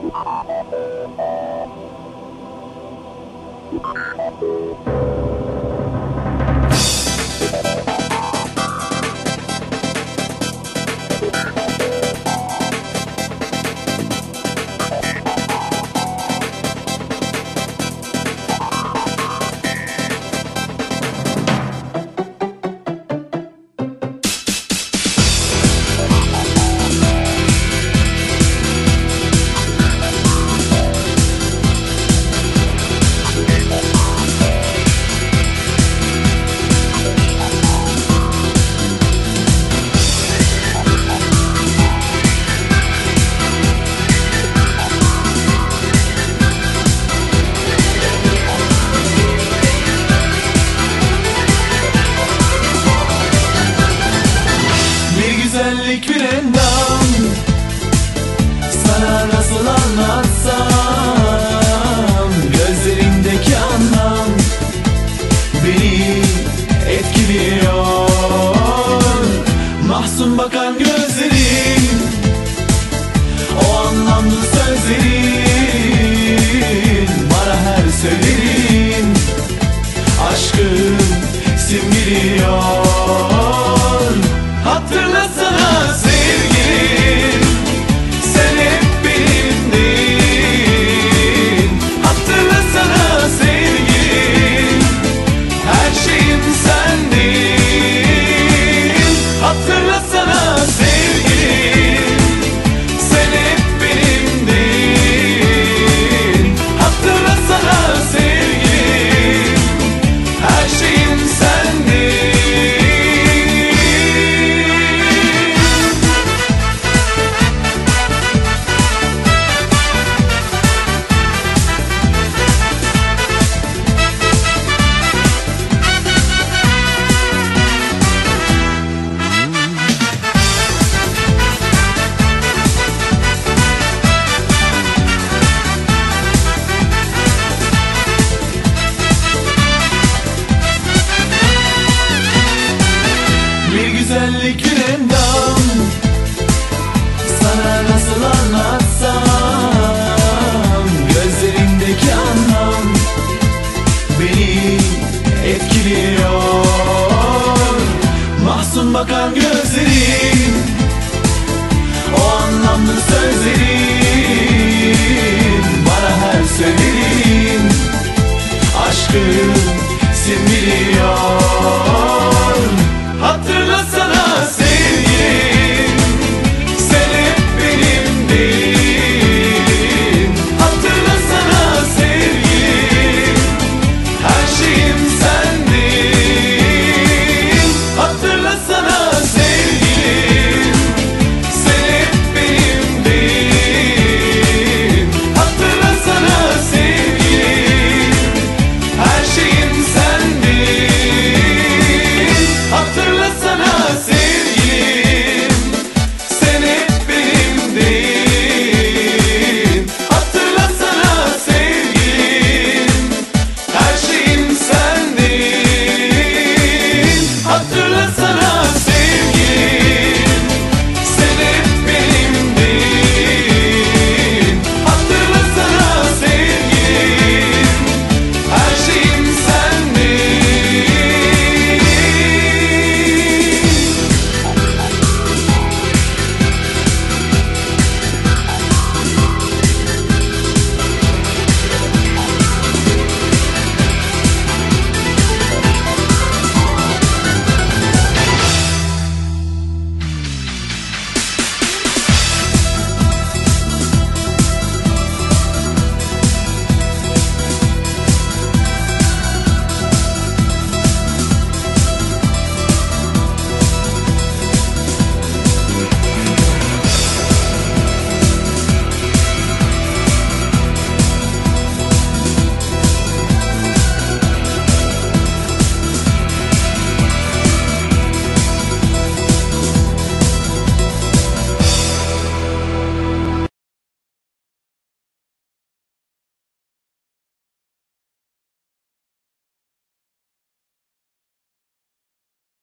Thank you. etkiliyor. Mahzun bakan gözlerin O anlamlı sözlerin